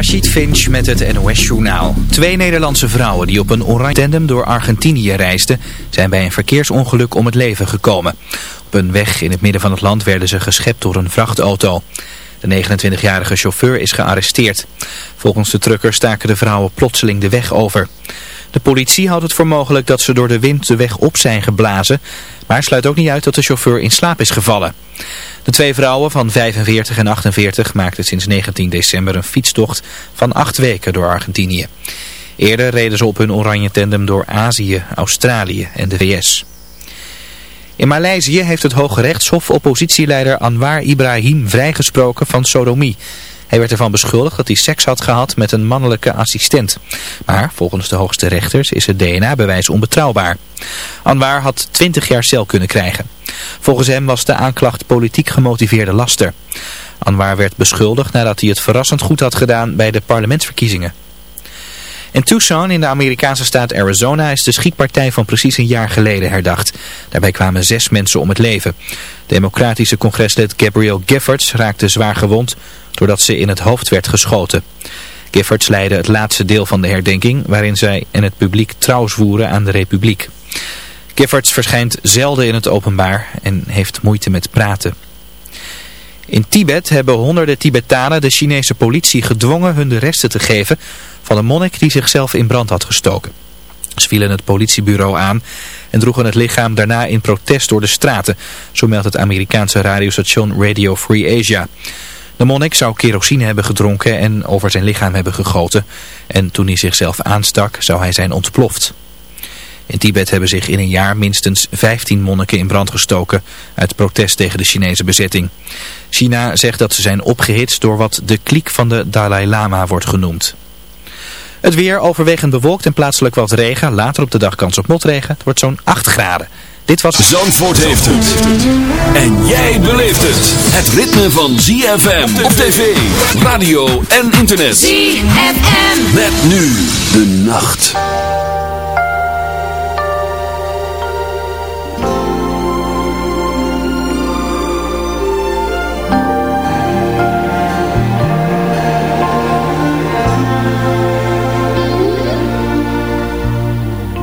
Rashid Finch met het NOS-journaal. Twee Nederlandse vrouwen die op een oranje tandem door Argentinië reisden... zijn bij een verkeersongeluk om het leven gekomen. Op een weg in het midden van het land werden ze geschept door een vrachtauto. De 29-jarige chauffeur is gearresteerd. Volgens de trucker staken de vrouwen plotseling de weg over. De politie houdt het voor mogelijk dat ze door de wind de weg op zijn geblazen... maar sluit ook niet uit dat de chauffeur in slaap is gevallen. De twee vrouwen van 45 en 48 maakten sinds 19 december een fietstocht van acht weken door Argentinië. Eerder reden ze op hun oranje tandem door Azië, Australië en de VS. In Maleisië heeft het Hoge Rechtshof oppositieleider Anwar Ibrahim vrijgesproken van sodomie. Hij werd ervan beschuldigd dat hij seks had gehad met een mannelijke assistent. Maar volgens de hoogste rechters is het DNA-bewijs onbetrouwbaar. Anwar had 20 jaar cel kunnen krijgen. Volgens hem was de aanklacht politiek gemotiveerde laster. Anwar werd beschuldigd nadat hij het verrassend goed had gedaan bij de parlementsverkiezingen. In Tucson in de Amerikaanse staat Arizona is de schietpartij van precies een jaar geleden herdacht. Daarbij kwamen zes mensen om het leven. Democratische congreslid Gabrielle Giffords raakte zwaar gewond doordat ze in het hoofd werd geschoten. Giffords leidde het laatste deel van de herdenking waarin zij en het publiek trouw zwoeren aan de republiek. Giffords verschijnt zelden in het openbaar en heeft moeite met praten. In Tibet hebben honderden Tibetanen de Chinese politie gedwongen hun de resten te geven van een monnik die zichzelf in brand had gestoken. Ze vielen het politiebureau aan en droegen het lichaam daarna in protest door de straten, zo meldt het Amerikaanse radiostation Radio Free Asia. De monnik zou kerosine hebben gedronken en over zijn lichaam hebben gegoten en toen hij zichzelf aanstak zou hij zijn ontploft. In Tibet hebben zich in een jaar minstens 15 monniken in brand gestoken uit protest tegen de Chinese bezetting. China zegt dat ze zijn opgehitst door wat de kliek van de Dalai Lama wordt genoemd. Het weer overwegend bewolkt en plaatselijk wat regen. Later op de dag kans op motregen. Het wordt zo'n 8 graden. Dit was... Zandvoort heeft het. En jij beleeft het. Het ritme van ZFM op tv, radio en internet. ZFM. Met nu de nacht.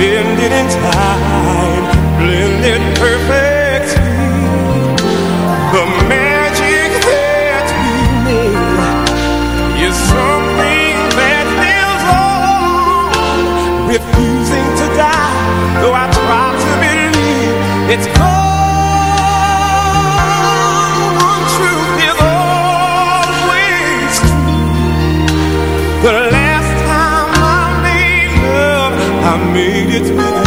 mine suspended in made it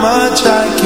much I care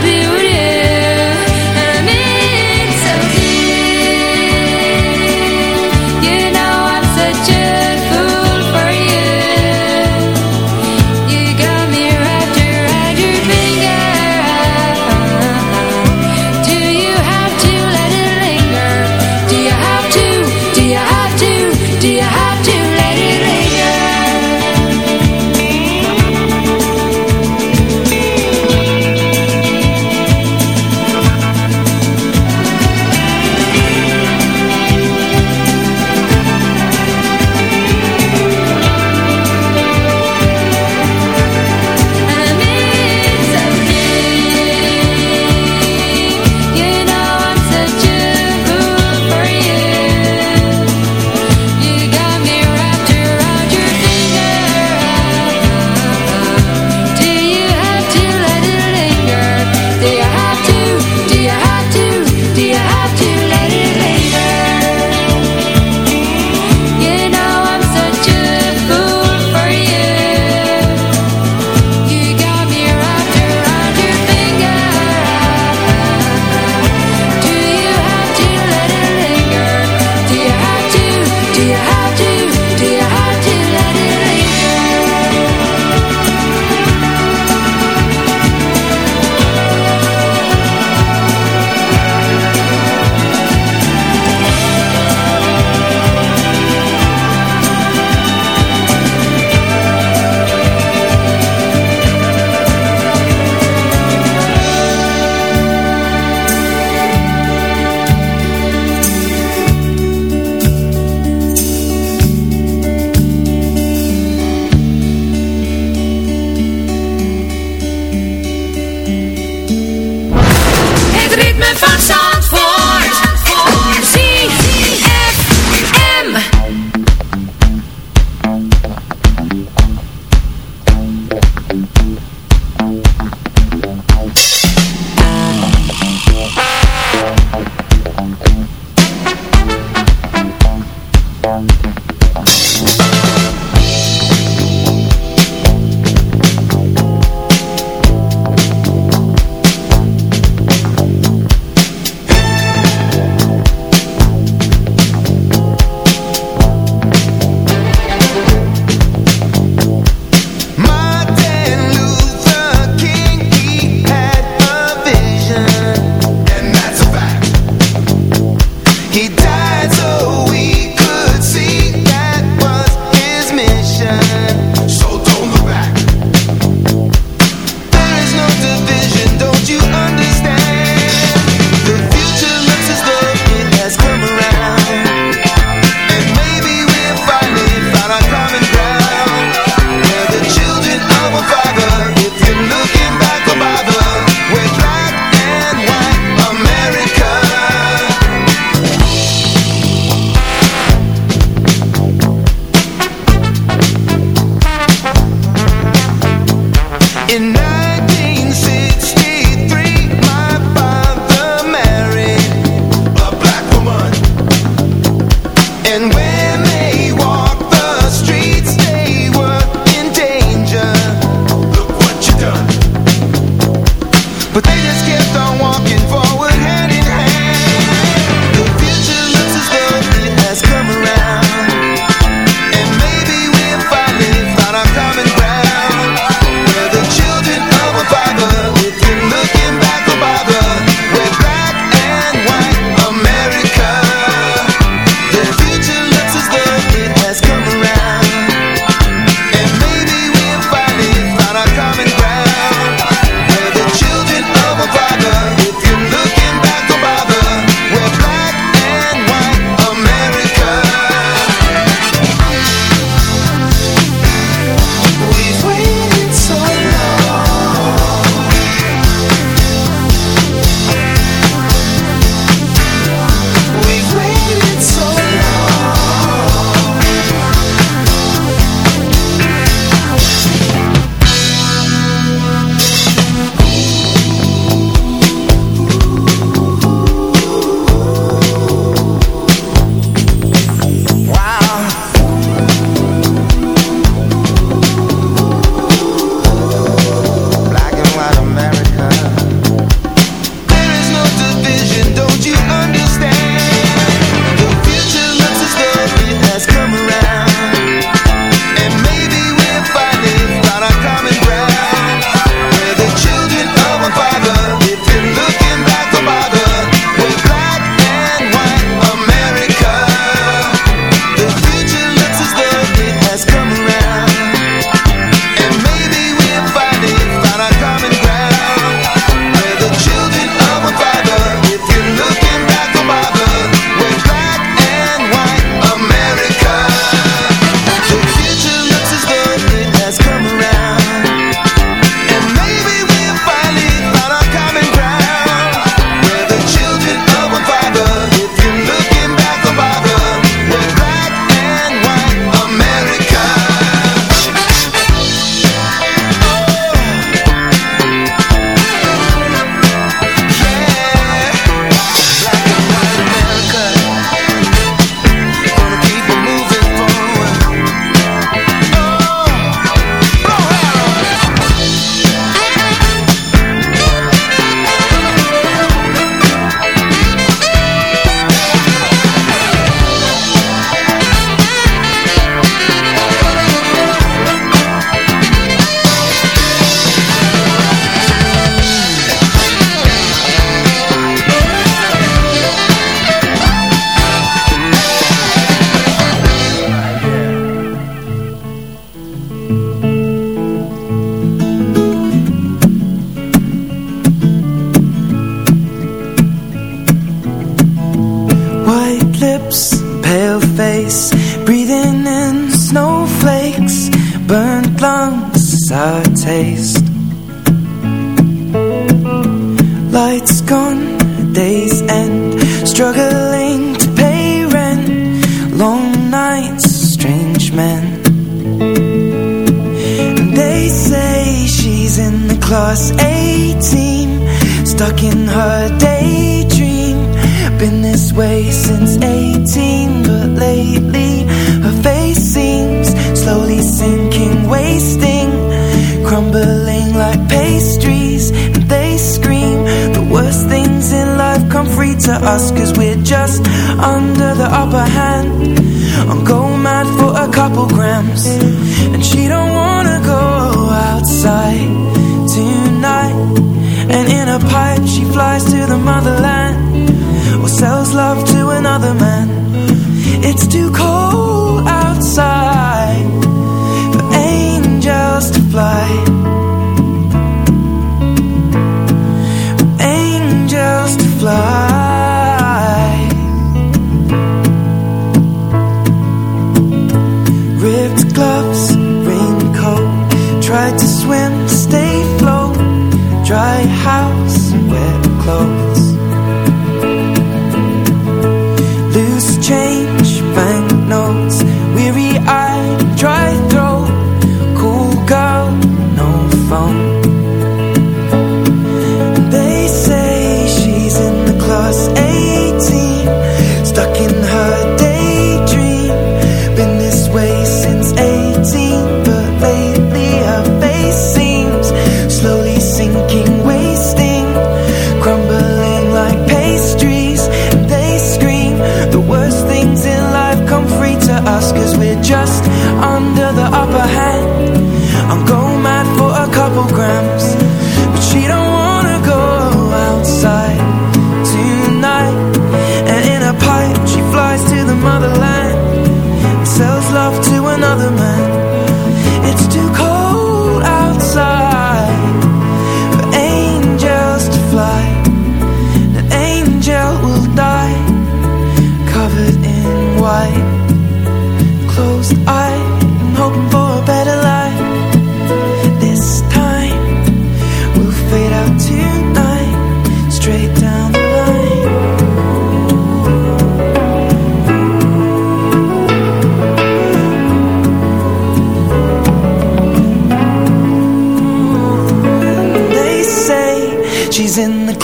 spirit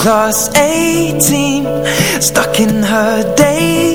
class 18, stuck in her daydream.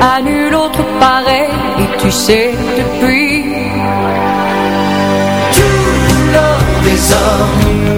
à nul autre pareil, et tu sais depuis des hommes